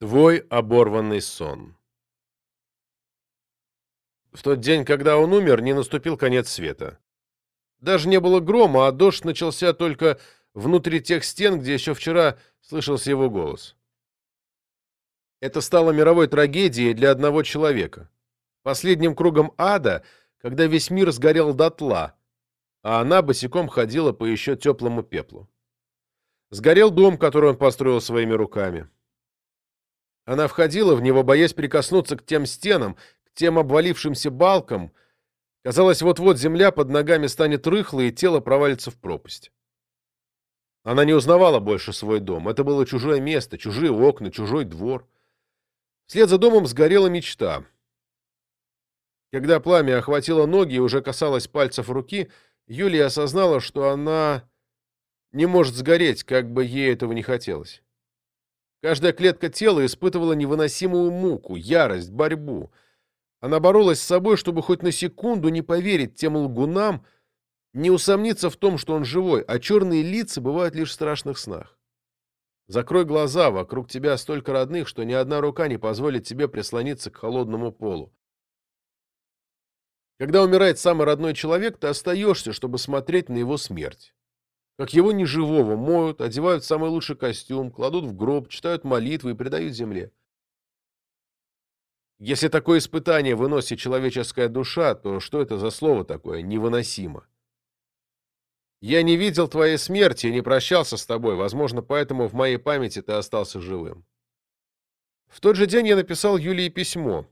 Твой оборванный сон. В тот день, когда он умер, не наступил конец света. Даже не было грома, а дождь начался только внутри тех стен, где еще вчера слышался его голос. Это стало мировой трагедией для одного человека. Последним кругом ада, когда весь мир сгорел дотла, а она босиком ходила по еще теплому пеплу. Сгорел дом, который он построил своими руками. Она входила в него, боясь прикоснуться к тем стенам, к тем обвалившимся балкам. Казалось, вот-вот земля под ногами станет рыхлой, и тело провалится в пропасть. Она не узнавала больше свой дом. Это было чужое место, чужие окна, чужой двор. Вслед за домом сгорела мечта. Когда пламя охватило ноги и уже касалось пальцев руки, Юлия осознала, что она не может сгореть, как бы ей этого не хотелось. Каждая клетка тела испытывала невыносимую муку, ярость, борьбу. Она боролась с собой, чтобы хоть на секунду не поверить тем лгунам, не усомниться в том, что он живой, а черные лица бывают лишь в страшных снах. Закрой глаза, вокруг тебя столько родных, что ни одна рука не позволит тебе прислониться к холодному полу. Когда умирает самый родной человек, ты остаешься, чтобы смотреть на его смерть как его неживого моют, одевают в самый лучший костюм, кладут в гроб, читают молитвы и предают земле. Если такое испытание выносит человеческая душа, то что это за слово такое «невыносимо»? Я не видел твоей смерти и не прощался с тобой, возможно, поэтому в моей памяти ты остался живым. В тот же день я написал Юлии письмо.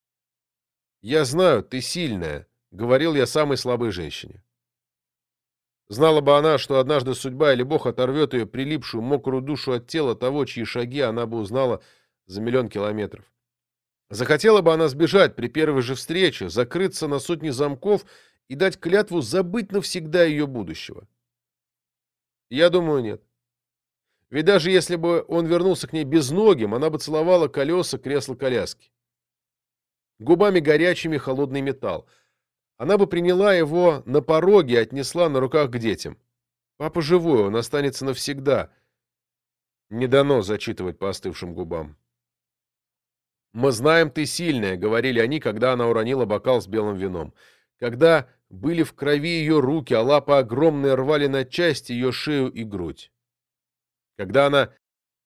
«Я знаю, ты сильная», — говорил я самой слабой женщине. Знала бы она, что однажды судьба или Бог оторвет ее прилипшую мокрую душу от тела того, чьи шаги она бы узнала за миллион километров. Захотела бы она сбежать при первой же встрече, закрыться на сотни замков и дать клятву забыть навсегда ее будущего. Я думаю, нет. Ведь даже если бы он вернулся к ней безногим, она бы целовала колеса кресла коляски. Губами горячими холодный металл она бы приняла его на пороге и отнесла на руках к детям. Папа живой, он останется навсегда. Не дано зачитывать по остывшим губам. «Мы знаем, ты сильная», — говорили они, когда она уронила бокал с белым вином. Когда были в крови ее руки, а лапы огромные рвали на части ее шею и грудь. Когда она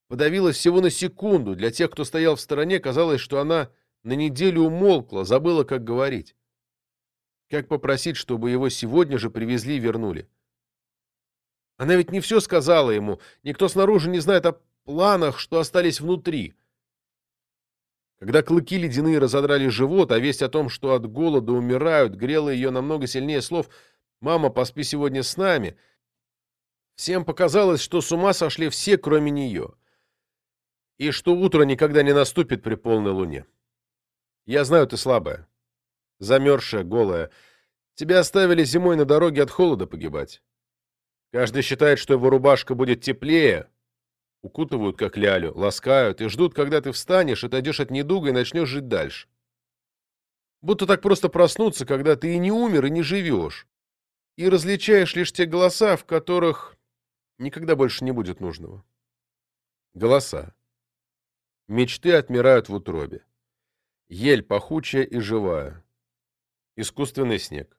подавилась всего на секунду, для тех, кто стоял в стороне, казалось, что она на неделю умолкла, забыла, как говорить. Как попросить, чтобы его сегодня же привезли и вернули? Она ведь не все сказала ему. Никто снаружи не знает о планах, что остались внутри. Когда клыки ледяные разодрали живот, а весть о том, что от голода умирают, грела ее намного сильнее слов «Мама, поспи сегодня с нами», всем показалось, что с ума сошли все, кроме нее. И что утро никогда не наступит при полной луне. Я знаю, ты слабая замерзшая, голая. Тебя оставили зимой на дороге от холода погибать. Каждый считает, что его рубашка будет теплее. Укутывают, как лялю, ласкают и ждут, когда ты встанешь, отойдешь от недуга и начнешь жить дальше. Будто так просто проснуться, когда ты и не умер, и не живешь. И различаешь лишь те голоса, в которых никогда больше не будет нужного. Голоса. Мечты отмирают в утробе. Ель пахучая и живая. Искусственный снег.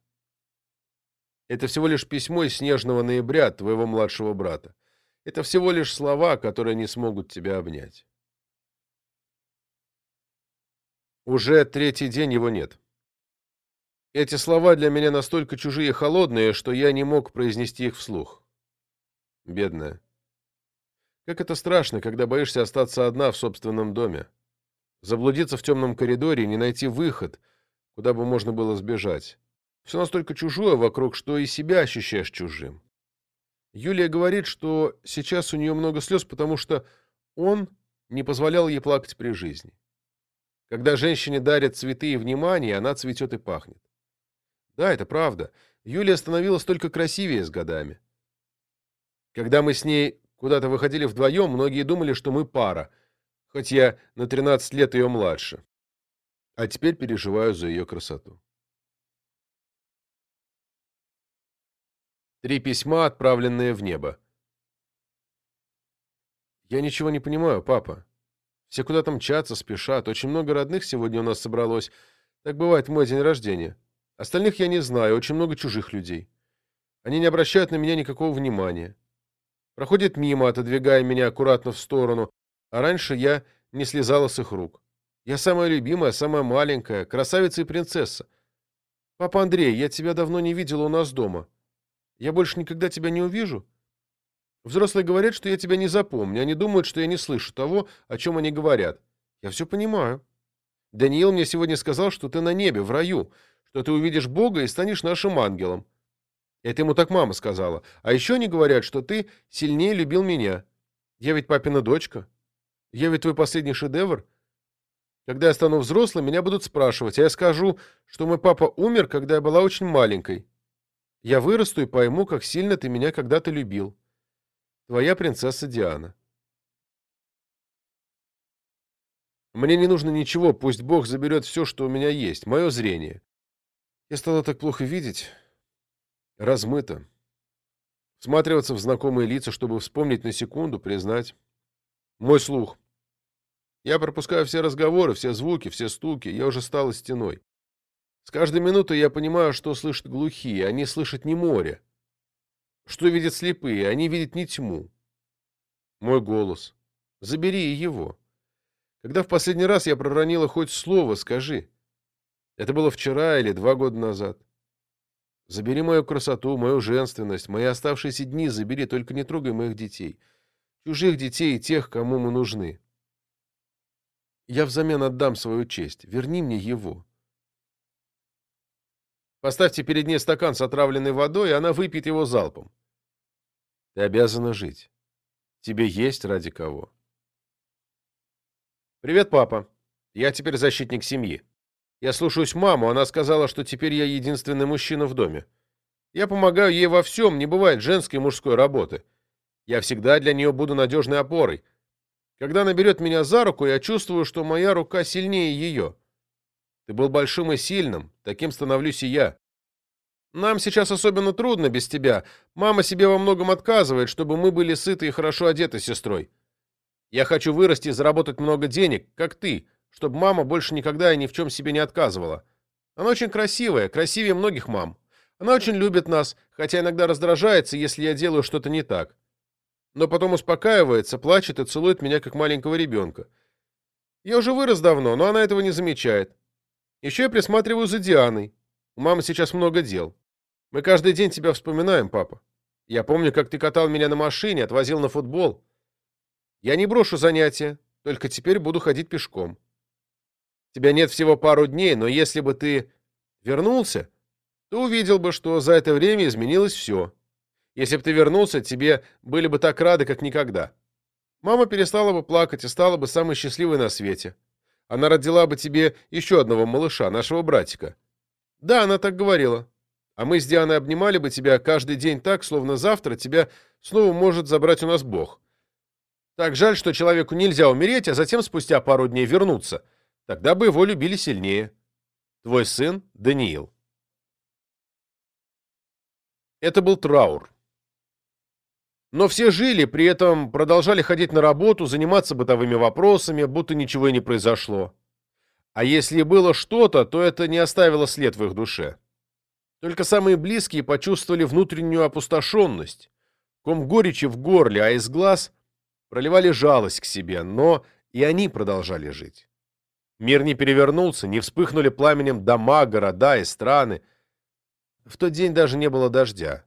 Это всего лишь письмо из снежного ноября твоего младшего брата. Это всего лишь слова, которые не смогут тебя обнять. Уже третий день его нет. Эти слова для меня настолько чужие и холодные, что я не мог произнести их вслух. Бедная. Как это страшно, когда боишься остаться одна в собственном доме. Заблудиться в темном коридоре и не найти выход — куда бы можно было сбежать. Все настолько чужое вокруг, что и себя ощущаешь чужим. Юлия говорит, что сейчас у нее много слез, потому что он не позволял ей плакать при жизни. Когда женщине дарят цветы и внимание, она цветет и пахнет. Да, это правда. Юлия становилась только красивее с годами. Когда мы с ней куда-то выходили вдвоем, многие думали, что мы пара, хоть я на 13 лет ее младше а теперь переживаю за ее красоту. Три письма, отправленные в небо. Я ничего не понимаю, папа. Все куда-то мчатся, спешат. Очень много родных сегодня у нас собралось. Так бывает в мой день рождения. Остальных я не знаю, очень много чужих людей. Они не обращают на меня никакого внимания. Проходят мимо, отодвигая меня аккуратно в сторону, а раньше я не слезала с их рук. Я самая любимая, самая маленькая, красавица и принцесса. Папа Андрей, я тебя давно не видела у нас дома. Я больше никогда тебя не увижу? Взрослые говорят, что я тебя не запомню. Они думают, что я не слышу того, о чем они говорят. Я все понимаю. Даниил мне сегодня сказал, что ты на небе, в раю, что ты увидишь Бога и станешь нашим ангелом. Это ему так мама сказала. А еще они говорят, что ты сильнее любил меня. Я ведь папина дочка. Я ведь твой последний шедевр. Когда я стану взрослым, меня будут спрашивать, а я скажу, что мой папа умер, когда я была очень маленькой. Я вырасту и пойму, как сильно ты меня когда-то любил. Твоя принцесса Диана. Мне не нужно ничего, пусть Бог заберет все, что у меня есть, мое зрение. Я стала так плохо видеть. Размыто. Всматриваться в знакомые лица, чтобы вспомнить на секунду, признать. Мой слух. Я пропускаю все разговоры, все звуки, все стуки. Я уже стала стеной. С каждой минутой я понимаю, что слышат глухие. Они слышат не море. Что видят слепые? Они видят не тьму. Мой голос. Забери его. Когда в последний раз я проронила хоть слово, скажи. Это было вчера или два года назад. Забери мою красоту, мою женственность, мои оставшиеся дни забери, только не трогай моих детей. Чужих детей и тех, кому мы нужны. Я взамен отдам свою честь. Верни мне его. Поставьте перед ней стакан с отравленной водой, и она выпьет его залпом. Ты обязана жить. Тебе есть ради кого. Привет, папа. Я теперь защитник семьи. Я слушаюсь маму, она сказала, что теперь я единственный мужчина в доме. Я помогаю ей во всем, не бывает женской и мужской работы. Я всегда для нее буду надежной опорой. Когда она берет меня за руку, я чувствую, что моя рука сильнее ее. Ты был большим и сильным, таким становлюсь и я. Нам сейчас особенно трудно без тебя. Мама себе во многом отказывает, чтобы мы были сыты и хорошо одеты с сестрой. Я хочу вырасти и заработать много денег, как ты, чтобы мама больше никогда и ни в чем себе не отказывала. Она очень красивая, красивее многих мам. Она очень любит нас, хотя иногда раздражается, если я делаю что-то не так но потом успокаивается, плачет и целует меня, как маленького ребенка. Я уже вырос давно, но она этого не замечает. Еще я присматриваю за Дианой. У мамы сейчас много дел. Мы каждый день тебя вспоминаем, папа. Я помню, как ты катал меня на машине, отвозил на футбол. Я не брошу занятия, только теперь буду ходить пешком. Тебя нет всего пару дней, но если бы ты вернулся, то увидел бы, что за это время изменилось все. Если бы ты вернулся, тебе были бы так рады, как никогда. Мама перестала бы плакать и стала бы самой счастливой на свете. Она родила бы тебе еще одного малыша, нашего братика. Да, она так говорила. А мы с Дианой обнимали бы тебя каждый день так, словно завтра тебя снова может забрать у нас Бог. Так жаль, что человеку нельзя умереть, а затем спустя пару дней вернуться. Тогда бы его любили сильнее. Твой сын Даниил. Это был траур. Но все жили, при этом продолжали ходить на работу, заниматься бытовыми вопросами, будто ничего и не произошло. А если было что-то, то это не оставило след в их душе. Только самые близкие почувствовали внутреннюю опустошенность, ком горечи в горле, а из глаз проливали жалость к себе, но и они продолжали жить. Мир не перевернулся, не вспыхнули пламенем дома, города и страны. В тот день даже не было дождя.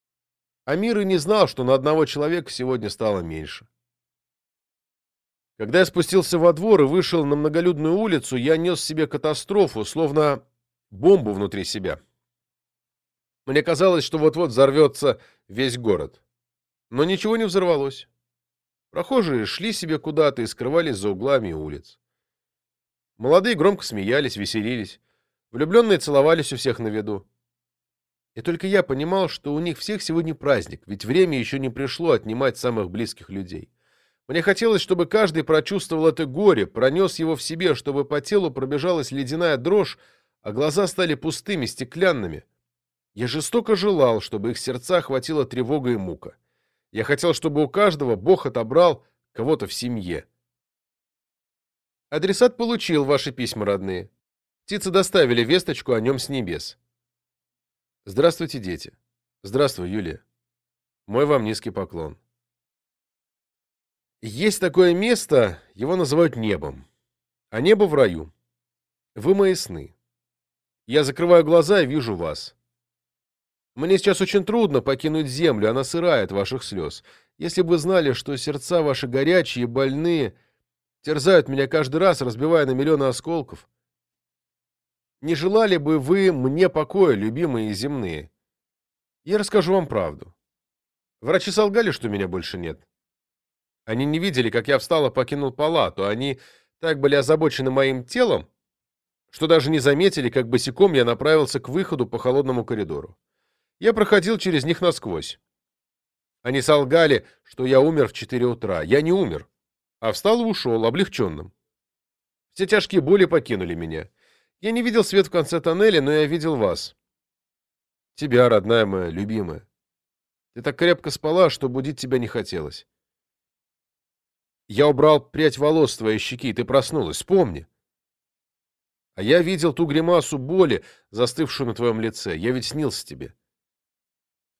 А мир и не знал, что на одного человека сегодня стало меньше. Когда я спустился во двор и вышел на многолюдную улицу, я нес себе катастрофу, словно бомбу внутри себя. Мне казалось, что вот-вот взорвется весь город. Но ничего не взорвалось. Прохожие шли себе куда-то и скрывались за углами улиц. Молодые громко смеялись, веселились. Влюбленные целовались у всех на виду. И только я понимал, что у них всех сегодня праздник, ведь время еще не пришло отнимать самых близких людей. Мне хотелось, чтобы каждый прочувствовал это горе, пронес его в себе, чтобы по телу пробежалась ледяная дрожь, а глаза стали пустыми, стеклянными. Я жестоко желал, чтобы их сердца хватило тревога и мука. Я хотел, чтобы у каждого Бог отобрал кого-то в семье. Адресат получил ваши письма, родные. Птицы доставили весточку о нем с небес. Здравствуйте, дети. Здравствуй, Юлия. Мой вам низкий поклон. Есть такое место, его называют небом. А небо в раю. Вы мои сны. Я закрываю глаза и вижу вас. Мне сейчас очень трудно покинуть землю, она сырая от ваших слез. Если бы вы знали, что сердца ваши горячие больные терзают меня каждый раз, разбивая на миллионы осколков. Не желали бы вы мне покоя, любимые земные? Я расскажу вам правду. Врачи солгали, что меня больше нет. Они не видели, как я встал и покинул палату. Они так были озабочены моим телом, что даже не заметили, как босиком я направился к выходу по холодному коридору. Я проходил через них насквозь. Они солгали, что я умер в 4 утра. Я не умер, а встал и ушел, облегченным. Все тяжкие боли покинули меня. Я не видел свет в конце тоннеля, но я видел вас. Тебя, родная моя, любимая. Ты так крепко спала, что будить тебя не хотелось. Я убрал прядь волос с твоей щеки, ты проснулась, вспомни. А я видел ту гримасу боли, застывшую на твоем лице. Я ведь снился тебе.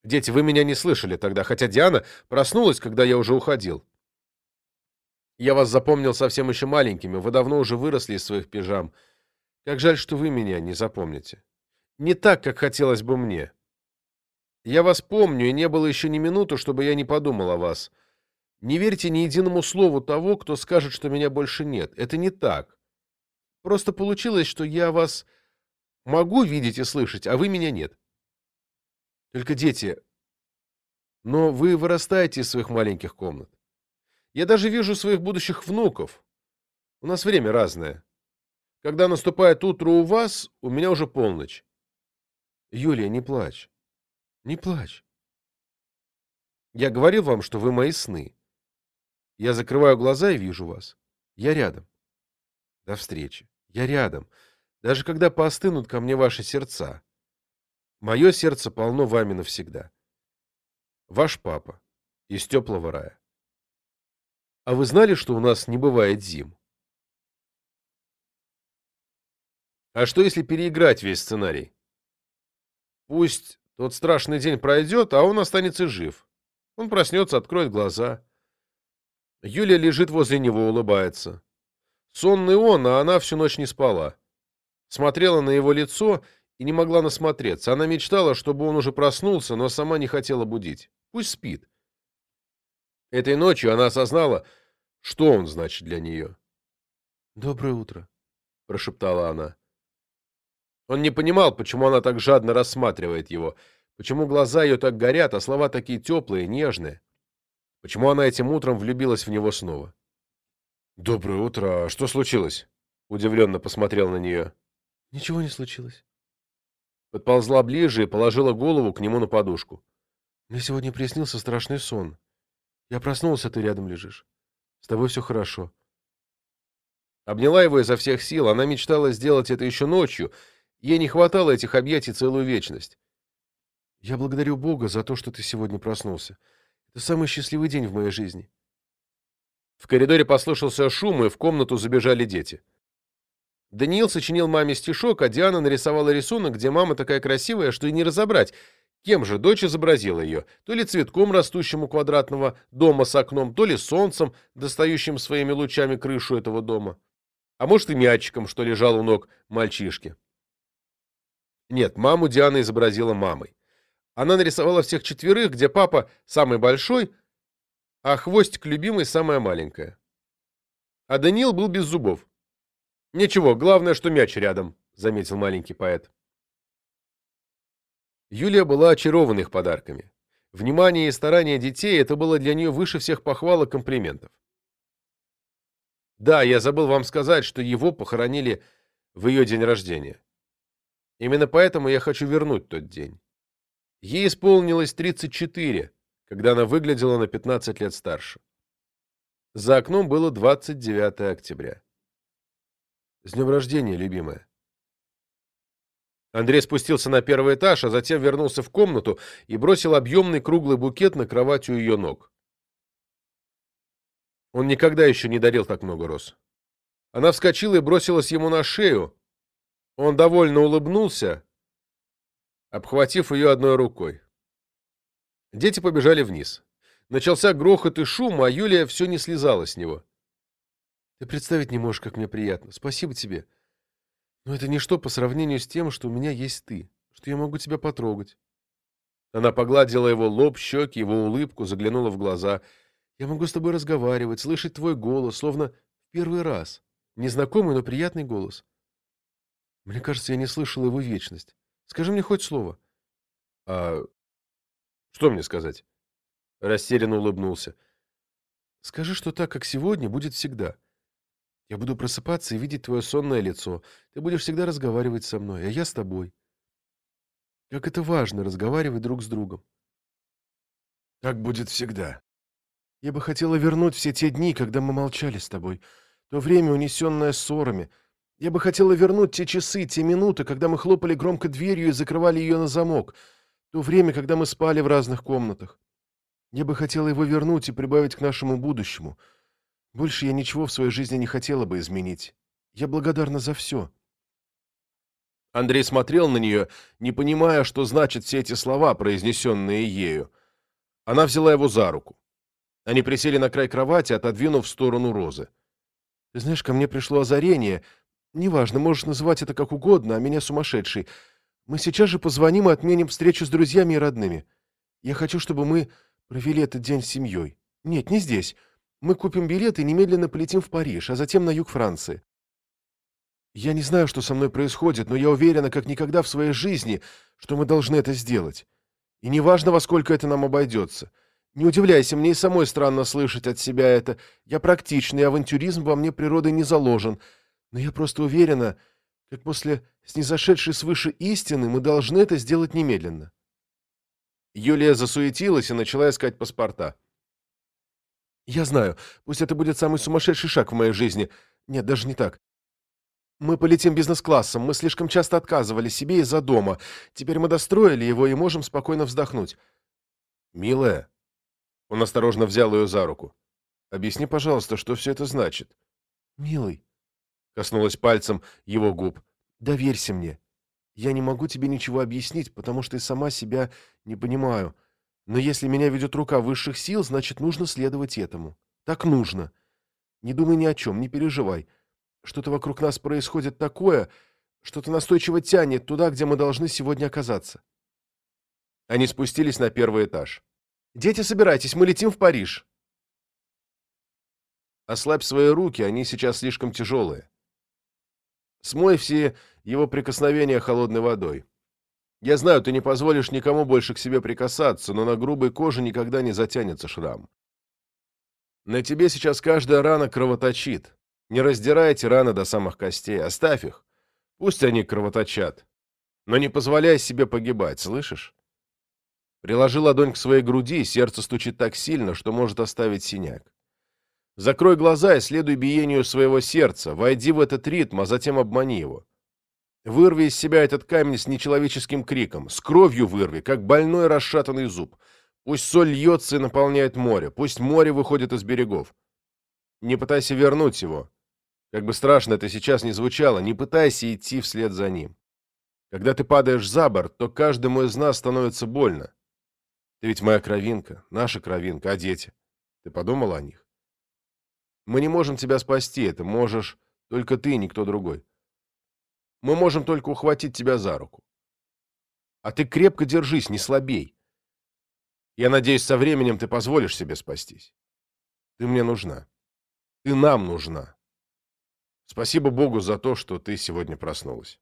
Дети, вы меня не слышали тогда, хотя Диана проснулась, когда я уже уходил. Я вас запомнил совсем еще маленькими, вы давно уже выросли из своих пижам. Как жаль, что вы меня не запомните. Не так, как хотелось бы мне. Я вас помню, и не было еще ни минуту, чтобы я не подумал о вас. Не верьте ни единому слову того, кто скажет, что меня больше нет. Это не так. Просто получилось, что я вас могу видеть и слышать, а вы меня нет. Только дети... Но вы вырастаете из своих маленьких комнат. Я даже вижу своих будущих внуков. У нас время разное. Когда наступает утро у вас, у меня уже полночь. Юлия, не плачь. Не плачь. Я говорил вам, что вы мои сны. Я закрываю глаза и вижу вас. Я рядом. До встречи. Я рядом. Даже когда поостынут ко мне ваши сердца. Мое сердце полно вами навсегда. Ваш папа. Из теплого рая. А вы знали, что у нас не бывает зим? А что, если переиграть весь сценарий? Пусть тот страшный день пройдет, а он останется жив. Он проснется, откроет глаза. Юля лежит возле него, улыбается. Сонный он, а она всю ночь не спала. Смотрела на его лицо и не могла насмотреться. Она мечтала, чтобы он уже проснулся, но сама не хотела будить. Пусть спит. Этой ночью она осознала, что он значит для нее. «Доброе утро», — прошептала она. Он не понимал, почему она так жадно рассматривает его, почему глаза ее так горят, а слова такие теплые, нежные. Почему она этим утром влюбилась в него снова. «Доброе утро. А что случилось?» Удивленно посмотрел на нее. «Ничего не случилось подползла ближе и положила голову к нему на подушку. «Мне сегодня приснился страшный сон. Я проснулся, ты рядом лежишь. С тобой все хорошо». Обняла его изо всех сил, она мечтала сделать это еще ночью, ей не хватало этих объятий целую вечность. «Я благодарю Бога за то, что ты сегодня проснулся. Это самый счастливый день в моей жизни». В коридоре послышался шум, и в комнату забежали дети. Даниил сочинил маме стишок, а Диана нарисовала рисунок, где мама такая красивая, что и не разобрать, кем же дочь изобразила ее, то ли цветком, растущим у квадратного дома с окном, то ли солнцем, достающим своими лучами крышу этого дома. А может и мячиком, что лежал у ног мальчишки. Нет, маму Диана изобразила мамой. Она нарисовала всех четверых, где папа самый большой, а хвостик любимый самая маленькая. А Даниил был без зубов. «Ничего, главное, что мяч рядом», — заметил маленький поэт. Юлия была очарована их подарками. Внимание и старание детей — это было для нее выше всех похвал и комплиментов. Да, я забыл вам сказать, что его похоронили в ее день рождения. Именно поэтому я хочу вернуть тот день. Ей исполнилось 34, когда она выглядела на 15 лет старше. За окном было 29 октября. С днем рождения, любимая. Андрей спустился на первый этаж, а затем вернулся в комнату и бросил объемный круглый букет на кровать у ее ног. Он никогда еще не дарил так много роз. Она вскочила и бросилась ему на шею. Он довольно улыбнулся, обхватив ее одной рукой. Дети побежали вниз. Начался грохот и шум, а Юлия все не слезала с него. «Ты представить не можешь, как мне приятно. Спасибо тебе. Но это ничто по сравнению с тем, что у меня есть ты, что я могу тебя потрогать». Она погладила его лоб, щеки, его улыбку, заглянула в глаза. «Я могу с тобой разговаривать, слышать твой голос, словно в первый раз. Незнакомый, но приятный голос. Мне кажется, я не слышал его вечность. Скажи мне хоть слово». «А что мне сказать?» Растерянно улыбнулся. «Скажи, что так, как сегодня, будет всегда. Я буду просыпаться и видеть твое сонное лицо. Ты будешь всегда разговаривать со мной, а я с тобой. Как это важно, разговаривать друг с другом. Так будет всегда. Я бы хотела вернуть все те дни, когда мы молчали с тобой. То время, унесенное ссорами. Я бы хотела вернуть те часы, те минуты, когда мы хлопали громко дверью и закрывали ее на замок. То время, когда мы спали в разных комнатах. Я бы хотела его вернуть и прибавить к нашему будущему — больше я ничего в своей жизни не хотела бы изменить. Я благодарна за все. Андрей смотрел на нее, не понимая, что значат все эти слова, произнесенные ею. Она взяла его за руку. Они присели на край кровати, отодвинув в сторону розы. «Ты знаешь, ко мне пришло озарение. Неважно, можешь называть это как угодно, а меня сумасшедший. Мы сейчас же позвоним и отменим встречу с друзьями и родными. Я хочу, чтобы мы провели этот день с семьей. Нет, не здесь. Мы купим билет и немедленно полетим в Париж, а затем на юг Франции. Я не знаю, что со мной происходит, но я уверена, как никогда в своей жизни, что мы должны это сделать. И неважно, во сколько это нам обойдется. Не удивляйся, мне и самой странно слышать от себя это. Я практичный, авантюризм во мне природой не заложен. Но я просто уверена, как после снизошедшей свыше истины мы должны это сделать немедленно. Юлия засуетилась и начала искать паспорта. Я знаю. Пусть это будет самый сумасшедший шаг в моей жизни. Нет, даже не так. Мы полетим бизнес-классом. Мы слишком часто отказывали себе из-за дома. Теперь мы достроили его и можем спокойно вздохнуть. Милая. Он осторожно взял ее за руку. Объясни, пожалуйста, что все это значит. Милый. Коснулась пальцем его губ. Доверься мне. Я не могу тебе ничего объяснить, потому что и сама себя не понимаю. Но если меня ведет рука высших сил, значит, нужно следовать этому. Так нужно. Не думай ни о чем, не переживай. Что-то вокруг нас происходит такое, что-то настойчиво тянет туда, где мы должны сегодня оказаться. Они спустились на первый этаж. «Дети, собирайтесь, мы летим в Париж!» Ослабь свои руки, они сейчас слишком тяжелые. Смой все его прикосновения холодной водой. Я знаю, ты не позволишь никому больше к себе прикасаться, но на грубой коже никогда не затянется шрам. На тебе сейчас каждая рана кровоточит. Не раздирайте раны до самых костей, оставь их. Пусть они кровоточат. Но не позволяй себе погибать, слышишь? Приложи ладонь к своей груди, сердце стучит так сильно, что может оставить синяк. Закрой глаза и следуй биению своего сердца, войди в этот ритм, а затем обмани его. Вырви из себя этот камень с нечеловеческим криком, с кровью вырви, как больной расшатанный зуб. Пусть соль льется и наполняет море, пусть море выходит из берегов. Не пытайся вернуть его. Как бы страшно это сейчас не звучало, не пытайся идти вслед за ним. Когда ты падаешь за борт, то каждому из нас становится больно. Ты ведь моя кровинка, наша кровинка, а дети? Ты подумал о них? Мы не можем тебя спасти, это можешь только ты, никто другой. Мы можем только ухватить тебя за руку. А ты крепко держись, не слабей. Я надеюсь, со временем ты позволишь себе спастись. Ты мне нужна. Ты нам нужна. Спасибо Богу за то, что ты сегодня проснулась.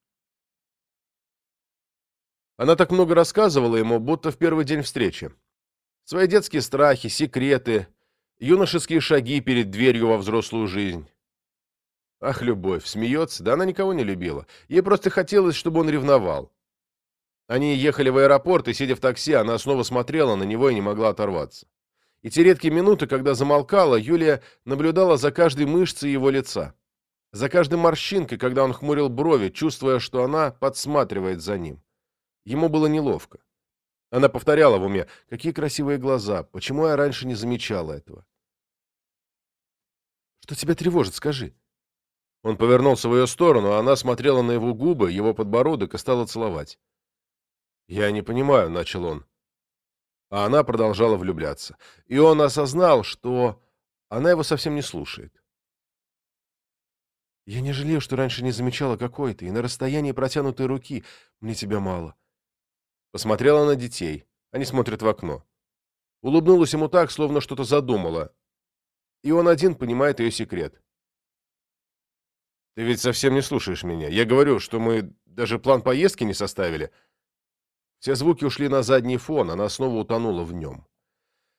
Она так много рассказывала ему, будто в первый день встречи. Свои детские страхи, секреты, юношеские шаги перед дверью во взрослую жизнь. Ах, любовь, смеется, да она никого не любила. Ей просто хотелось, чтобы он ревновал. Они ехали в аэропорт, и, сидя в такси, она снова смотрела на него и не могла оторваться. И те редкие минуты, когда замолкала, Юлия наблюдала за каждой мышцей его лица. За каждой морщинкой, когда он хмурил брови, чувствуя, что она подсматривает за ним. Ему было неловко. Она повторяла в уме, какие красивые глаза, почему я раньше не замечала этого. «Что тебя тревожит, скажи?» Он повернулся в ее сторону, а она смотрела на его губы, его подбородок и стала целовать. «Я не понимаю», — начал он. А она продолжала влюбляться. И он осознал, что она его совсем не слушает. «Я не жалею, что раньше не замечала, какой ты, и на расстоянии протянутой руки мне тебя мало». Посмотрела на детей. Они смотрят в окно. Улыбнулась ему так, словно что-то задумала. И он один понимает ее секрет. «Ты ведь совсем не слушаешь меня. Я говорю, что мы даже план поездки не составили». Все звуки ушли на задний фон, она снова утонула в нем.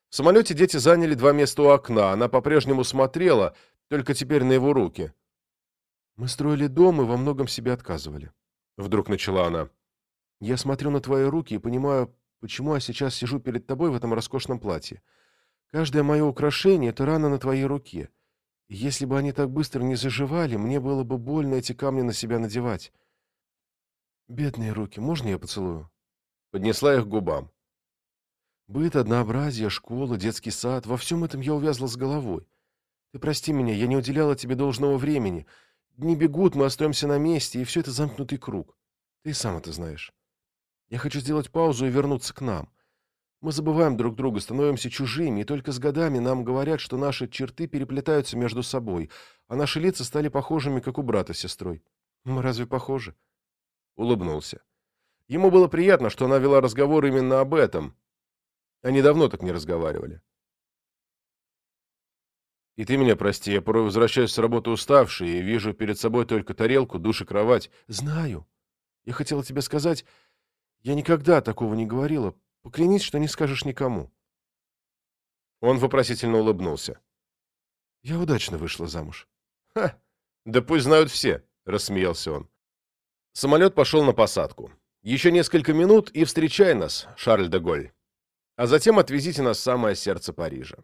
В самолете дети заняли два места у окна, она по-прежнему смотрела, только теперь на его руки. «Мы строили дом и во многом себе отказывали», — вдруг начала она. «Я смотрю на твои руки и понимаю, почему я сейчас сижу перед тобой в этом роскошном платье. Каждое мое украшение — это рана на твоей руке. И если бы они так быстро не заживали, мне было бы больно эти камни на себя надевать. Бедные руки, можно я поцелую?» Поднесла их к губам. Быт, однообразие, школа, детский сад — во всем этом я увязла с головой. Ты прости меня, я не уделяла тебе должного времени. Дни бегут, мы остаемся на месте, и все это замкнутый круг. Ты сам это знаешь. Я хочу сделать паузу и вернуться к нам. Мы забываем друг друга, становимся чужими, и только с годами нам говорят, что наши черты переплетаются между собой, а наши лица стали похожими, как у брата с сестрой. Мы разве похожи?» Улыбнулся. Ему было приятно, что она вела разговор именно об этом. Они давно так не разговаривали. И ты меня прости, я порой возвращаюсь с работы уставший и вижу перед собой только тарелку, душ и кровать. Знаю. Я хотела тебе сказать, я никогда такого не говорила. Поклянись, что не скажешь никому. Он вопросительно улыбнулся. Я удачно вышла замуж. Ха! Да пусть знают все, рассмеялся он. Самолет пошел на посадку. Еще несколько минут и встречай нас, Шарль де Голь. А затем отвезите нас в самое сердце Парижа.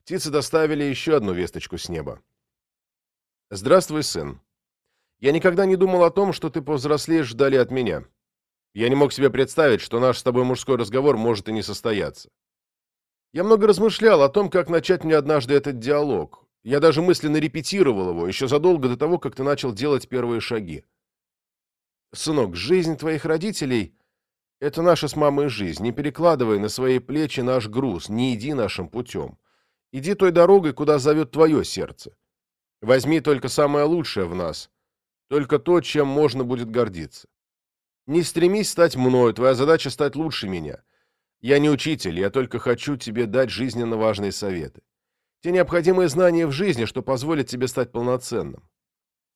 Птицы доставили еще одну весточку с неба. «Здравствуй, сын. Я никогда не думал о том, что ты повзрослеешь вдали от меня. Я не мог себе представить, что наш с тобой мужской разговор может и не состояться. Я много размышлял о том, как начать мне однажды этот диалог. Я даже мысленно репетировал его, еще задолго до того, как ты начал делать первые шаги. Сынок, жизнь твоих родителей — это наша с мамой жизнь. Не перекладывай на свои плечи наш груз, не иди нашим путем. Иди той дорогой, куда зовет твое сердце. Возьми только самое лучшее в нас, только то, чем можно будет гордиться. Не стремись стать мною, твоя задача стать лучше меня. Я не учитель, я только хочу тебе дать жизненно важные советы. Те необходимые знания в жизни, что позволят тебе стать полноценным.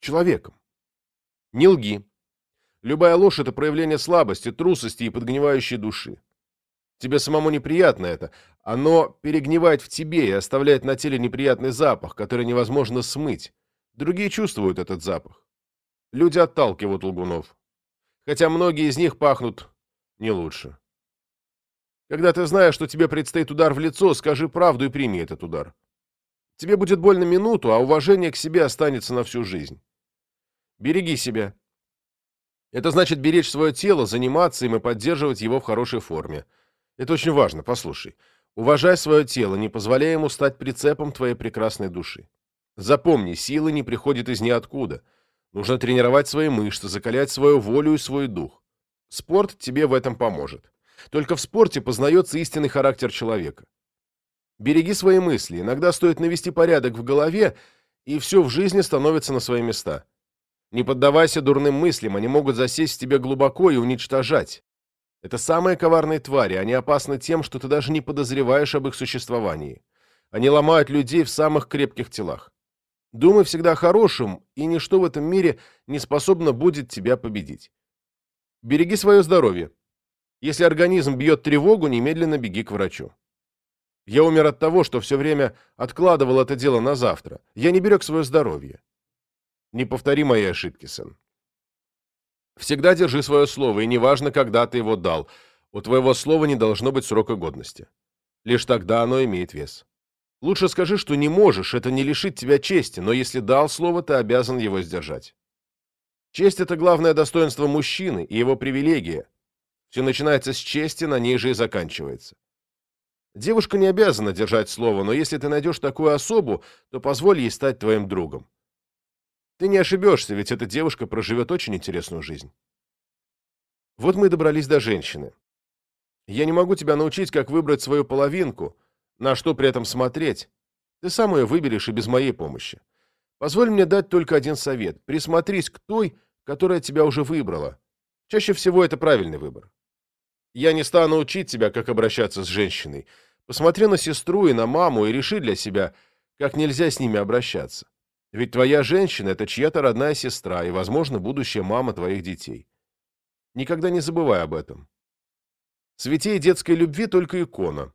Человеком. Не лги. Любая ложь — это проявление слабости, трусости и подгнивающей души. Тебе самому неприятно это. Оно перегнивает в тебе и оставляет на теле неприятный запах, который невозможно смыть. Другие чувствуют этот запах. Люди отталкивают лгунов. Хотя многие из них пахнут не лучше. Когда ты знаешь, что тебе предстоит удар в лицо, скажи правду и прими этот удар. Тебе будет больно минуту, а уважение к себе останется на всю жизнь. Береги себя. Это значит беречь свое тело, заниматься им и поддерживать его в хорошей форме. Это очень важно, послушай. Уважай свое тело, не позволяй ему стать прицепом твоей прекрасной души. Запомни, сила не приходит из ниоткуда. Нужно тренировать свои мышцы, закалять свою волю и свой дух. Спорт тебе в этом поможет. Только в спорте познается истинный характер человека. Береги свои мысли, иногда стоит навести порядок в голове, и все в жизни становится на свои места. Не поддавайся дурным мыслям, они могут засесть в тебе глубоко и уничтожать. Это самые коварные твари, они опасны тем, что ты даже не подозреваешь об их существовании. Они ломают людей в самых крепких телах. Думай всегда о хорошем, и ничто в этом мире не способно будет тебя победить. Береги свое здоровье. Если организм бьет тревогу, немедленно беги к врачу. Я умер от того, что все время откладывал это дело на завтра. Я не берег свое здоровье. Не повтори мои ошибки, сын. Всегда держи свое слово, и неважно, когда ты его дал. У твоего слова не должно быть срока годности. Лишь тогда оно имеет вес. Лучше скажи, что не можешь, это не лишит тебя чести, но если дал слово, ты обязан его сдержать. Честь – это главное достоинство мужчины и его привилегия. Все начинается с чести, на ней же и заканчивается. Девушка не обязана держать слово, но если ты найдешь такую особу, то позволь ей стать твоим другом. Ты не ошибешься, ведь эта девушка проживет очень интересную жизнь. Вот мы и добрались до женщины. Я не могу тебя научить, как выбрать свою половинку, на что при этом смотреть. Ты сам ее выберешь и без моей помощи. Позволь мне дать только один совет. Присмотрись к той, которая тебя уже выбрала. Чаще всего это правильный выбор. Я не стану учить тебя, как обращаться с женщиной. Посмотри на сестру и на маму и реши для себя, как нельзя с ними обращаться. Ведь твоя женщина — это чья-то родная сестра и, возможно, будущая мама твоих детей. Никогда не забывай об этом. Святей детской любви только икона.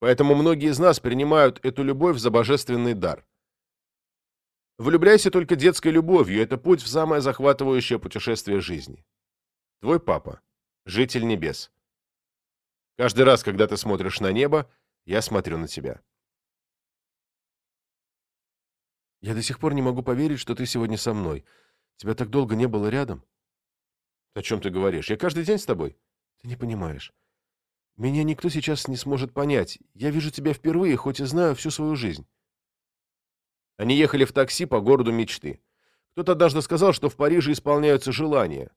Поэтому многие из нас принимают эту любовь за божественный дар. Влюбляйся только детской любовью, это путь в самое захватывающее путешествие жизни. Твой папа, житель небес. Каждый раз, когда ты смотришь на небо, я смотрю на тебя. Я до сих пор не могу поверить, что ты сегодня со мной. Тебя так долго не было рядом. О чем ты говоришь? Я каждый день с тобой. Ты не понимаешь. Меня никто сейчас не сможет понять. Я вижу тебя впервые, хоть и знаю всю свою жизнь. Они ехали в такси по городу мечты. Кто-то однажды сказал, что в Париже исполняются желания.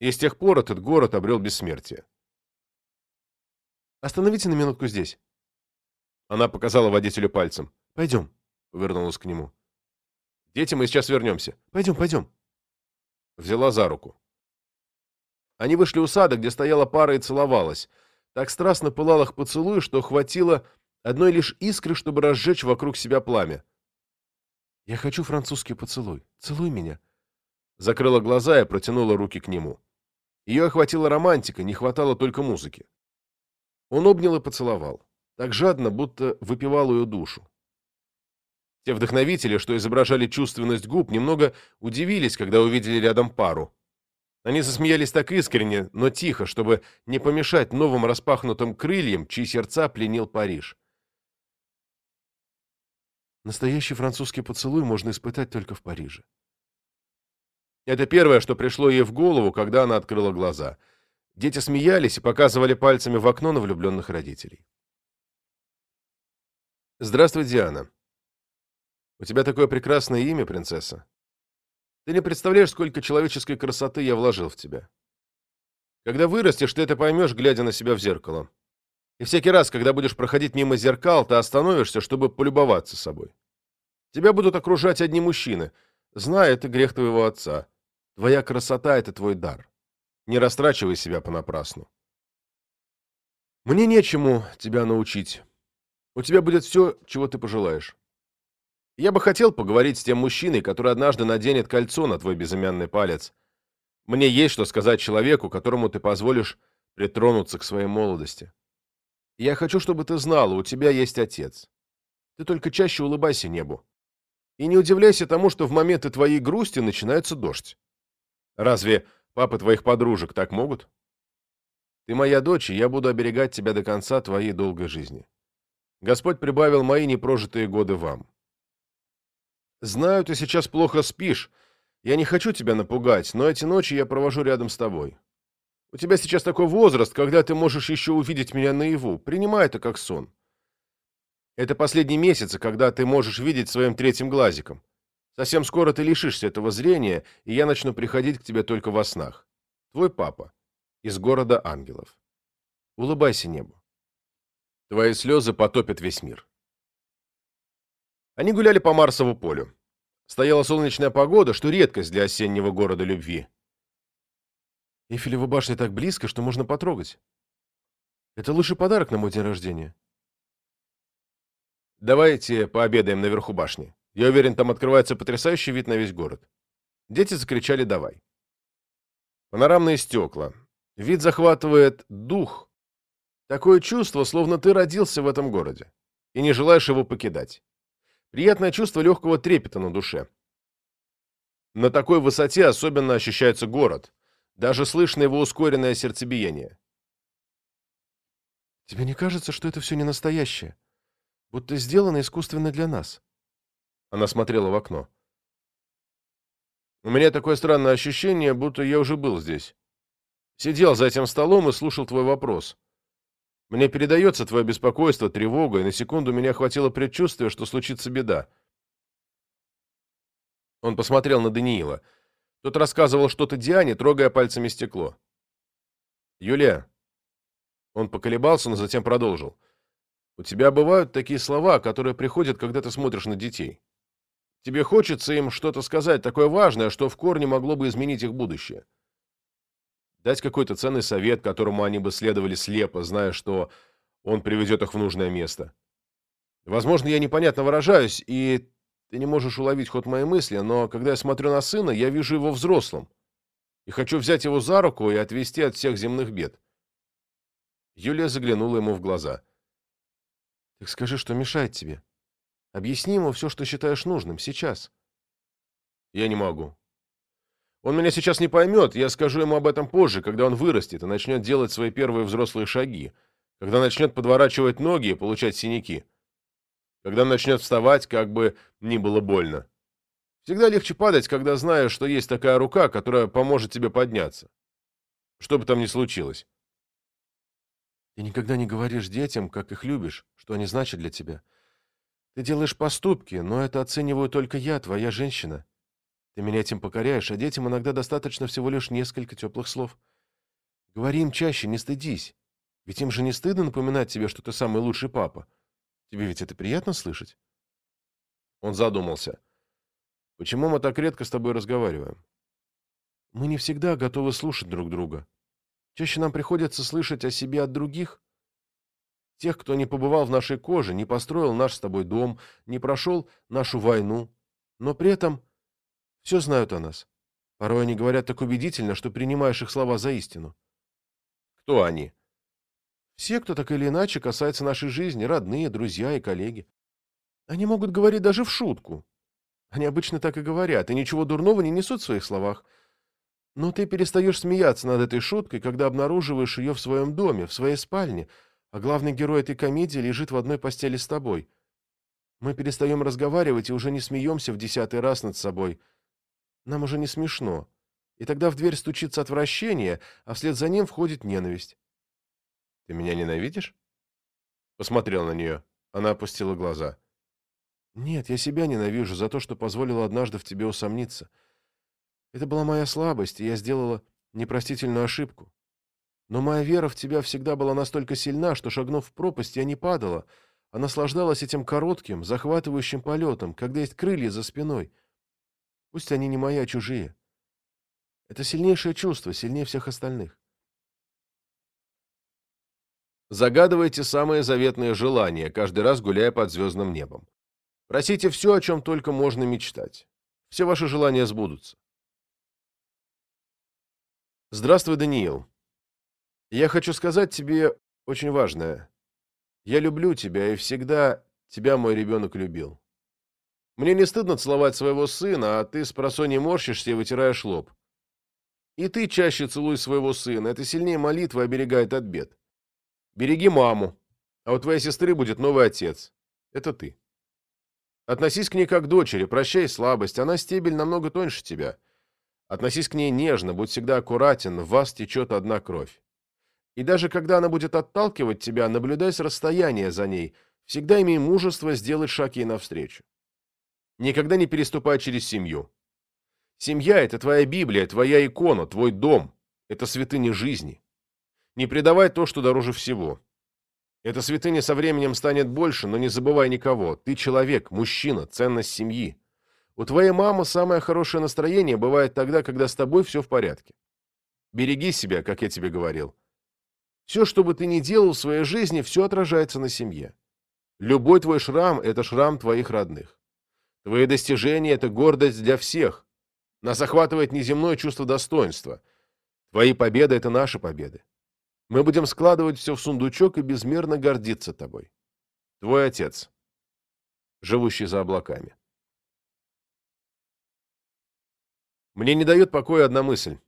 И с тех пор этот город обрел бессмертие. «Остановите на минутку здесь». Она показала водителю пальцем. «Пойдем», — повернулась к нему. «Дети, мы сейчас вернемся». «Пойдем, пойдем». Взяла за руку. Они вышли у сада, где стояла пара и целовалась. Так страстно пылал их поцелуй, что хватило одной лишь искры, чтобы разжечь вокруг себя пламя. «Я хочу французский поцелуй. Целуй меня». Закрыла глаза и протянула руки к нему. Ее охватила романтика, не хватало только музыки. Он обнял и поцеловал. Так жадно, будто выпивал ее душу. Те вдохновители, что изображали чувственность губ, немного удивились, когда увидели рядом пару. Они засмеялись так искренне, но тихо, чтобы не помешать новым распахнутым крыльям, чьи сердца пленил Париж. Настоящий французский поцелуй можно испытать только в Париже. Это первое, что пришло ей в голову, когда она открыла глаза. Дети смеялись и показывали пальцами в окно на влюбленных родителей. «Здравствуй, Диана. У тебя такое прекрасное имя, принцесса. Ты не представляешь, сколько человеческой красоты я вложил в тебя. Когда вырастешь, ты это поймешь, глядя на себя в зеркало. И всякий раз, когда будешь проходить мимо зеркал, ты остановишься, чтобы полюбоваться собой. Тебя будут окружать одни мужчины. Знай, это грех твоего отца. Твоя красота — это твой дар. Не растрачивай себя понапрасну. Мне нечему тебя научить. У тебя будет все, чего ты пожелаешь. Я бы хотел поговорить с тем мужчиной, который однажды наденет кольцо на твой безымянный палец. Мне есть что сказать человеку, которому ты позволишь притронуться к своей молодости. Я хочу, чтобы ты знала, у тебя есть отец. Ты только чаще улыбайся небу. И не удивляйся тому, что в моменты твоей грусти начинается дождь. Разве папы твоих подружек так могут? Ты моя дочь, и я буду оберегать тебя до конца твоей долгой жизни. Господь прибавил мои непрожитые годы вам. Знаю, ты сейчас плохо спишь. Я не хочу тебя напугать, но эти ночи я провожу рядом с тобой. У тебя сейчас такой возраст, когда ты можешь еще увидеть меня наяву. Принимай это как сон. Это последние месяцы, когда ты можешь видеть своим третьим глазиком. Совсем скоро ты лишишься этого зрения, и я начну приходить к тебе только во снах. Твой папа. Из города ангелов. Улыбайся небу. Твои слезы потопят весь мир. Они гуляли по Марсову полю. Стояла солнечная погода, что редкость для осеннего города любви. Эйфелева башня так близко, что можно потрогать. Это лучший подарок на мой день рождения. Давайте пообедаем наверху башни. Я уверен, там открывается потрясающий вид на весь город. Дети закричали «давай». Панорамные стекла. Вид захватывает дух. Такое чувство, словно ты родился в этом городе и не желаешь его покидать. Приятное чувство легкого трепета на душе. На такой высоте особенно ощущается город. Даже слышно его ускоренное сердцебиение. Тебе не кажется, что это все не настоящее? Будто сделано искусственно для нас? Она смотрела в окно. У меня такое странное ощущение, будто я уже был здесь. Сидел за этим столом и слушал твой вопрос. Мне передается твое беспокойство, тревога, и на секунду меня хватило предчувствие, что случится беда. Он посмотрел на Даниила. Тот рассказывал что-то Диане, трогая пальцами стекло. «Юлия». Он поколебался, но затем продолжил. «У тебя бывают такие слова, которые приходят, когда ты смотришь на детей. Тебе хочется им что-то сказать, такое важное, что в корне могло бы изменить их будущее. Дать какой-то ценный совет, которому они бы следовали слепо, зная, что он приведет их в нужное место. Возможно, я непонятно выражаюсь, и ты не можешь уловить ход моей мысли, но когда я смотрю на сына, я вижу его взрослым и хочу взять его за руку и отвести от всех земных бед. Юлия заглянула ему в глаза. «Так скажи, что мешает тебе. Объясни ему все, что считаешь нужным, сейчас». «Я не могу. Он меня сейчас не поймет, я скажу ему об этом позже, когда он вырастет и начнет делать свои первые взрослые шаги, когда начнет подворачивать ноги и получать синяки, когда начнет вставать, как бы ни было больно. Всегда легче падать, когда знаешь, что есть такая рука, которая поможет тебе подняться. Что бы там ни случилось. Ты никогда не говоришь детям, как их любишь, что они значат для тебя. Ты делаешь поступки, но это оцениваю только я, твоя женщина. Ты меня этим покоряешь, а детям иногда достаточно всего лишь несколько теплых слов. Говори им чаще, не стыдись. Ведь им же не стыдно напоминать тебе, что ты самый лучший папа. Тебе ведь это приятно слышать? Он задумался. Почему мы так редко с тобой разговариваем? Мы не всегда готовы слушать друг друга. Чаще нам приходится слышать о себе от других. Тех, кто не побывал в нашей коже, не построил наш с тобой дом, не прошел нашу войну, но при этом все знают о нас. Порой они говорят так убедительно, что принимаешь их слова за истину. Кто они? Все, кто так или иначе касается нашей жизни, родные, друзья и коллеги. Они могут говорить даже в шутку, они обычно так и говорят, и ничего дурного не несут в своих словах. Но ты перестаешь смеяться над этой шуткой, когда обнаруживаешь ее в своем доме, в своей спальне, а главный герой этой комедии лежит в одной постели с тобой. Мы перестаем разговаривать и уже не смеемся в десятый раз над собой. Нам уже не смешно. И тогда в дверь стучится отвращение, а вслед за ним входит ненависть. «Ты меня ненавидишь?» Посмотрел на нее. Она опустила глаза. Нет, я себя ненавижу за то, что позволил однажды в тебе усомниться. Это была моя слабость, и я сделала непростительную ошибку. Но моя вера в тебя всегда была настолько сильна, что, шагнув в пропасть, я не падала, а наслаждалась этим коротким, захватывающим полетом, когда есть крылья за спиной. Пусть они не мои, а чужие. Это сильнейшее чувство, сильнее всех остальных. Загадывайте самые заветные желания, каждый раз гуляя под звездным небом. Просите все, о чем только можно мечтать. Все ваши желания сбудутся. Здравствуй, Даниил. Я хочу сказать тебе очень важное. Я люблю тебя и всегда тебя мой ребенок любил. Мне не стыдно целовать своего сына, а ты с просонья морщишься и вытираешь лоб. И ты чаще целуй своего сына, это сильнее молитвы оберегает от бед. Береги маму, а у твоей сестры будет новый отец. Это ты. Относись к ней как к дочери, прощай слабость, она стебель намного тоньше тебя. Относись к ней нежно, будь всегда аккуратен, в вас течет одна кровь. И даже когда она будет отталкивать тебя, наблюдай с расстояния за ней, всегда имей мужество сделать шаг ей навстречу. Никогда не переступай через семью. Семья — это твоя Библия, твоя икона, твой дом. Это святыня жизни. Не предавай то, что дороже всего. Эта святыня со временем станет больше, но не забывай никого. Ты человек, мужчина, ценность семьи. У твоей мамы самое хорошее настроение бывает тогда, когда с тобой все в порядке. Береги себя, как я тебе говорил. Все, что бы ты ни делал в своей жизни, все отражается на семье. Любой твой шрам – это шрам твоих родных. Твои достижения – это гордость для всех. Нас охватывает неземное чувство достоинства. Твои победы – это наши победы. Мы будем складывать все в сундучок и безмерно гордиться тобой. Твой отец, живущий за облаками. Мне не дает покоя одна мысль.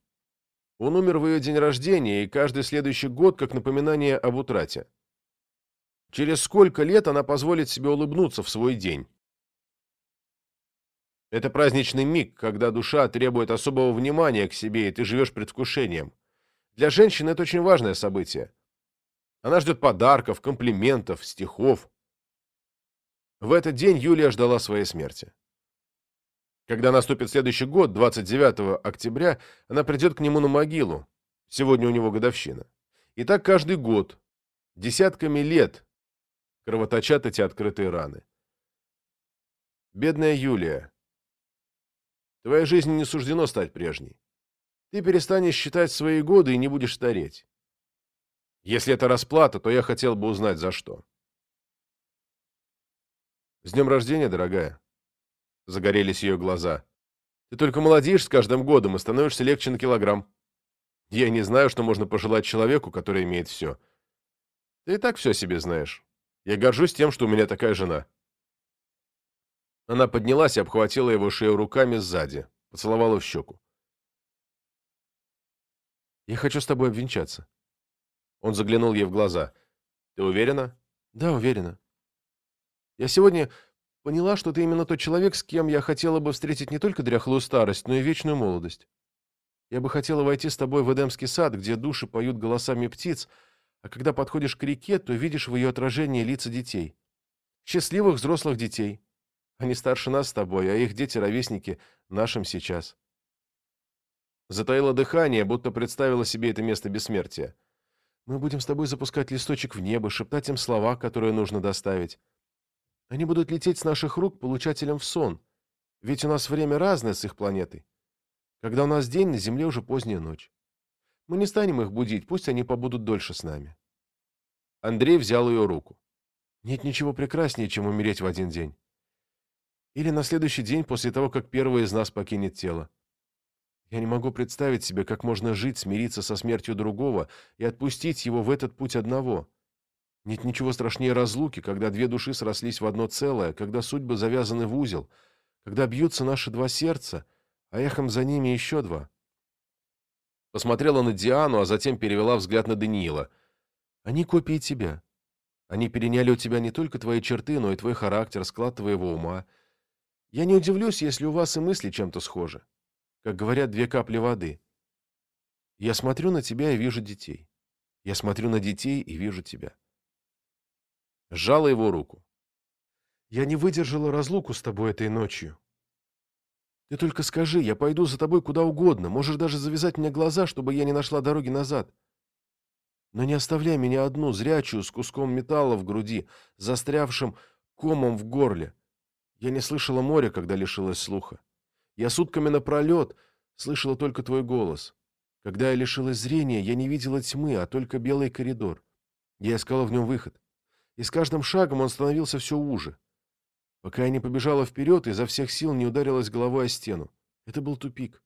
Он умер в ее день рождения, и каждый следующий год как напоминание об утрате. Через сколько лет она позволит себе улыбнуться в свой день? Это праздничный миг, когда душа требует особого внимания к себе, и ты живешь предвкушением. Для женщины это очень важное событие. Она ждет подарков, комплиментов, стихов. В этот день Юлия ждала своей смерти. Когда наступит следующий год, 29 октября, она придет к нему на могилу. Сегодня у него годовщина. И так каждый год, десятками лет, кровоточат эти открытые раны. Бедная Юлия, твоей жизни не суждено стать прежней. Ты перестанешь считать свои годы и не будешь стареть. Если это расплата, то я хотел бы узнать, за что. С днем рождения, дорогая. Загорелись ее глаза. Ты только молодеешь с каждым годом и становишься легче на килограмм. Я не знаю, что можно пожелать человеку, который имеет все. Ты и так все о себе знаешь. Я горжусь тем, что у меня такая жена. Она поднялась и обхватила его шею руками сзади, поцеловала в щеку. «Я хочу с тобой обвенчаться». Он заглянул ей в глаза. «Ты уверена?» «Да, уверена. Я сегодня поняла, что ты именно тот человек, с кем я хотела бы встретить не только дряхлую старость, но и вечную молодость. Я бы хотела войти с тобой в Эдемский сад, где души поют голосами птиц, а когда подходишь к реке, то видишь в ее отражении лица детей. Счастливых взрослых детей. Они старше нас с тобой, а их дети-ровесники нашим сейчас. Затаила дыхание, будто представила себе это место бессмертия. Мы будем с тобой запускать листочек в небо, шептать им слова, которые нужно доставить. Они будут лететь с наших рук получателям в сон, ведь у нас время разное с их планетой. Когда у нас день, на Земле уже поздняя ночь. Мы не станем их будить, пусть они побудут дольше с нами. Андрей взял ее руку. Нет ничего прекраснее, чем умереть в один день. Или на следующий день после того, как первый из нас покинет тело. Я не могу представить себе, как можно жить, смириться со смертью другого и отпустить его в этот путь одного. Нет ничего страшнее разлуки, когда две души срослись в одно целое, когда судьбы завязаны в узел, когда бьются наши два сердца, а эхом за ними еще два. Посмотрела на Диану, а затем перевела взгляд на Даниила. Они копии тебя. Они переняли у тебя не только твои черты, но и твой характер, склад твоего ума. Я не удивлюсь, если у вас и мысли чем-то схожи. Как говорят, две капли воды. Я смотрю на тебя и вижу детей. Я смотрю на детей и вижу тебя сжала его руку. «Я не выдержала разлуку с тобой этой ночью. Ты только скажи, я пойду за тобой куда угодно, можешь даже завязать мне глаза, чтобы я не нашла дороги назад. Но не оставляй меня одну, зрячую, с куском металла в груди, застрявшим комом в горле. Я не слышала моря, когда лишилась слуха. Я сутками напролет слышала только твой голос. Когда я лишилась зрения, я не видела тьмы, а только белый коридор. Я искала в нем выход и с каждым шагом он становился все уже. Пока я не побежала вперед и изо всех сил не ударилась головой о стену. Это был тупик.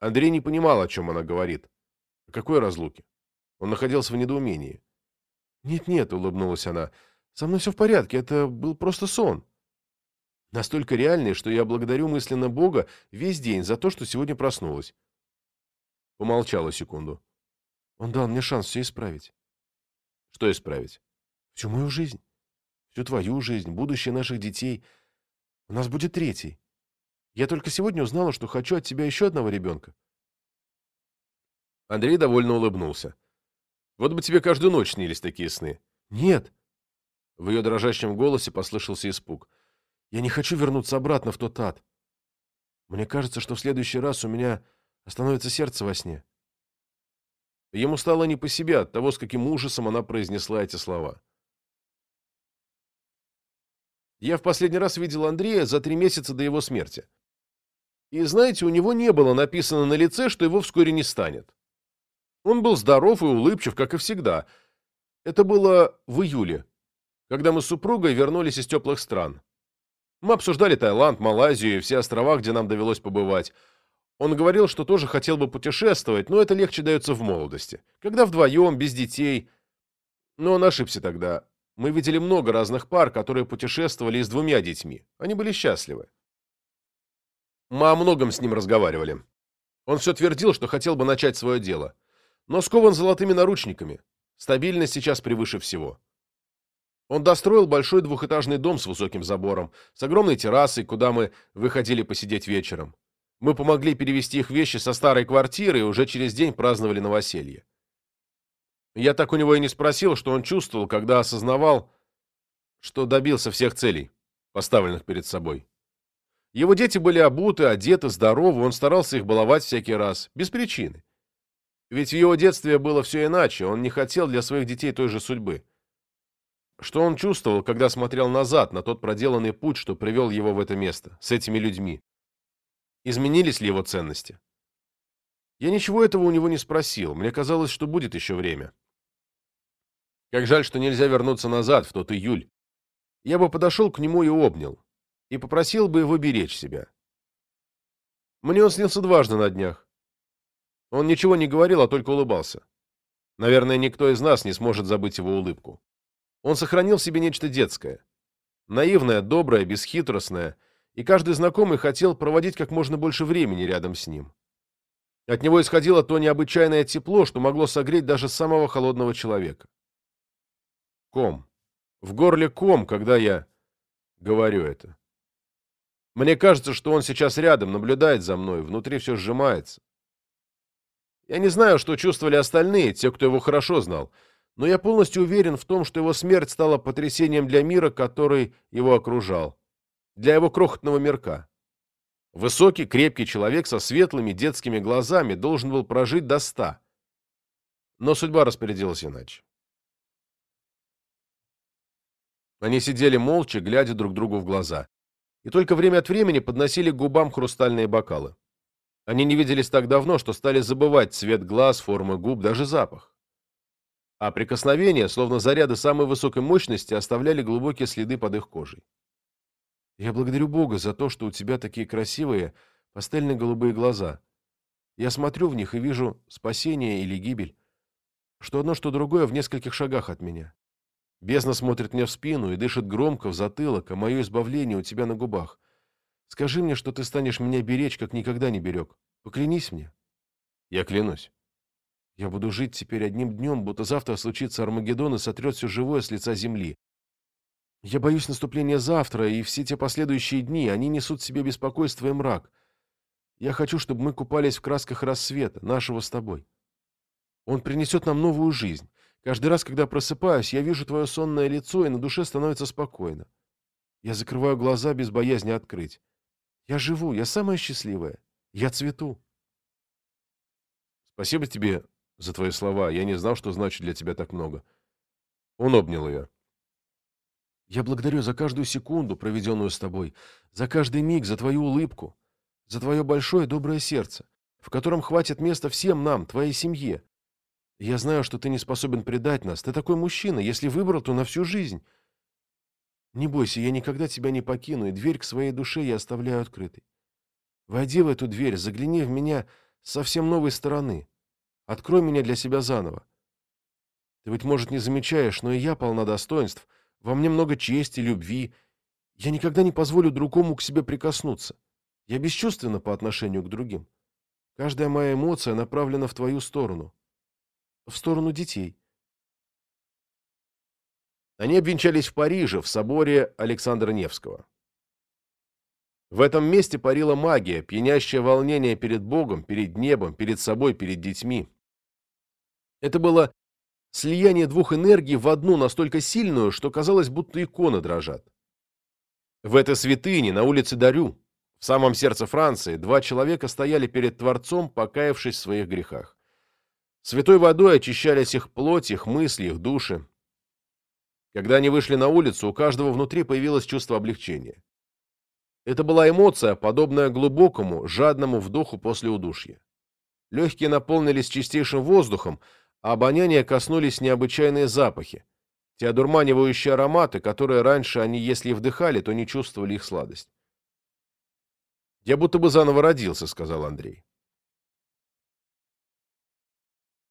Андрей не понимал, о чем она говорит. О какой разлуке? Он находился в недоумении. «Нет-нет», — улыбнулась она, — «со мной все в порядке, это был просто сон. Настолько реальный, что я благодарю мысленно Бога весь день за то, что сегодня проснулась». Помолчала секунду. Он дал мне шанс все исправить. Что исправить? Всю мою жизнь. Всю твою жизнь, будущее наших детей. У нас будет третий. Я только сегодня узнала, что хочу от тебя еще одного ребенка. Андрей довольно улыбнулся. Вот бы тебе каждую ночь снились такие сны. Нет. В ее дрожащем голосе послышался испуг. Я не хочу вернуться обратно в тот ад. Мне кажется, что в следующий раз у меня остановится сердце во сне. Ему стало не по себе от того, с каким ужасом она произнесла эти слова. Я в последний раз видел Андрея за три месяца до его смерти. И знаете, у него не было написано на лице, что его вскоре не станет. Он был здоров и улыбчив, как и всегда. Это было в июле, когда мы с супругой вернулись из теплых стран. Мы обсуждали Таиланд, Малайзию и все острова, где нам довелось побывать. Он говорил, что тоже хотел бы путешествовать, но это легче дается в молодости. Когда вдвоем, без детей. Но он ошибся тогда. Мы видели много разных пар, которые путешествовали с двумя детьми. Они были счастливы. Мы о многом с ним разговаривали. Он все твердил, что хотел бы начать свое дело. Но скован золотыми наручниками. Стабильность сейчас превыше всего. Он достроил большой двухэтажный дом с высоким забором, с огромной террасой, куда мы выходили посидеть вечером. Мы помогли перевести их вещи со старой квартиры и уже через день праздновали новоселье. Я так у него и не спросил, что он чувствовал, когда осознавал, что добился всех целей, поставленных перед собой. Его дети были обуты, одеты, здоровы, он старался их баловать всякий раз, без причины. Ведь в его детстве было все иначе, он не хотел для своих детей той же судьбы. Что он чувствовал, когда смотрел назад на тот проделанный путь, что привел его в это место, с этими людьми? Изменились ли его ценности? Я ничего этого у него не спросил, мне казалось, что будет еще время. Как жаль, что нельзя вернуться назад, в тот июль. Я бы подошел к нему и обнял, и попросил бы его беречь себя. Мне он снился дважды на днях. Он ничего не говорил, а только улыбался. Наверное, никто из нас не сможет забыть его улыбку. Он сохранил в себе нечто детское. Наивное, доброе, бесхитростное, и каждый знакомый хотел проводить как можно больше времени рядом с ним. От него исходило то необычайное тепло, что могло согреть даже самого холодного человека. Ком. В горле ком, когда я говорю это. Мне кажется, что он сейчас рядом, наблюдает за мной, внутри все сжимается. Я не знаю, что чувствовали остальные, те, кто его хорошо знал, но я полностью уверен в том, что его смерть стала потрясением для мира, который его окружал, для его крохотного мирка. Высокий, крепкий человек со светлыми детскими глазами должен был прожить до ста. Но судьба распорядилась иначе. Они сидели молча, глядя друг другу в глаза, и только время от времени подносили к губам хрустальные бокалы. Они не виделись так давно, что стали забывать цвет глаз, формы губ, даже запах а прикосновения, словно заряды самой высокой мощности, оставляли глубокие следы под их кожей. «Я благодарю Бога за то, что у тебя такие красивые пастельно-голубые глаза. Я смотрю в них и вижу спасение или гибель, что одно, что другое в нескольких шагах от меня. Бездна смотрит мне в спину и дышит громко в затылок, а мое избавление у тебя на губах. Скажи мне, что ты станешь меня беречь, как никогда не берег. Поклянись мне». «Я клянусь». Я буду жить теперь одним днем, будто завтра случится Армагеддон и сотрет все живое с лица земли. Я боюсь наступления завтра, и все те последующие дни, они несут в себе беспокойство и мрак. Я хочу, чтобы мы купались в красках рассвета, нашего с тобой. Он принесет нам новую жизнь. Каждый раз, когда просыпаюсь, я вижу твое сонное лицо, и на душе становится спокойно. Я закрываю глаза без боязни открыть. Я живу, я самая счастливая. Я цвету. Спасибо тебе за твои слова. Я не знал, что значит для тебя так много. Он обнял ее. Я благодарю за каждую секунду, проведенную с тобой, за каждый миг, за твою улыбку, за твое большое доброе сердце, в котором хватит места всем нам, твоей семье. Я знаю, что ты не способен предать нас. Ты такой мужчина. Если выбрал, то на всю жизнь. Не бойся, я никогда тебя не покину, и дверь к своей душе я оставляю открытой. Войди в эту дверь, загляни в меня с совсем новой стороны. Открой меня для себя заново. Ты, быть может, не замечаешь, но и я полна достоинств. Во мне много чести, любви. Я никогда не позволю другому к себе прикоснуться. Я бесчувственна по отношению к другим. Каждая моя эмоция направлена в твою сторону. В сторону детей. Они обвенчались в Париже, в соборе Александра Невского. В этом месте парила магия, пьянящее волнение перед Богом, перед небом, перед собой, перед детьми. Это было слияние двух энергий в одну настолько сильную, что казалось, будто иконы дрожат. В этой святыне, на улице Дарю, в самом сердце Франции, два человека стояли перед Творцом, покаявшись в своих грехах. Святой водой очищались их плоть, их мысли, их души. Когда они вышли на улицу, у каждого внутри появилось чувство облегчения. Это была эмоция, подобная глубокому, жадному вдоху после удушья. Легкие наполнились чистейшим воздухом, а обоняния коснулись необычайные запахи, те одурманивающие ароматы, которые раньше они, если и вдыхали, то не чувствовали их сладость. «Я будто бы заново родился», — сказал Андрей.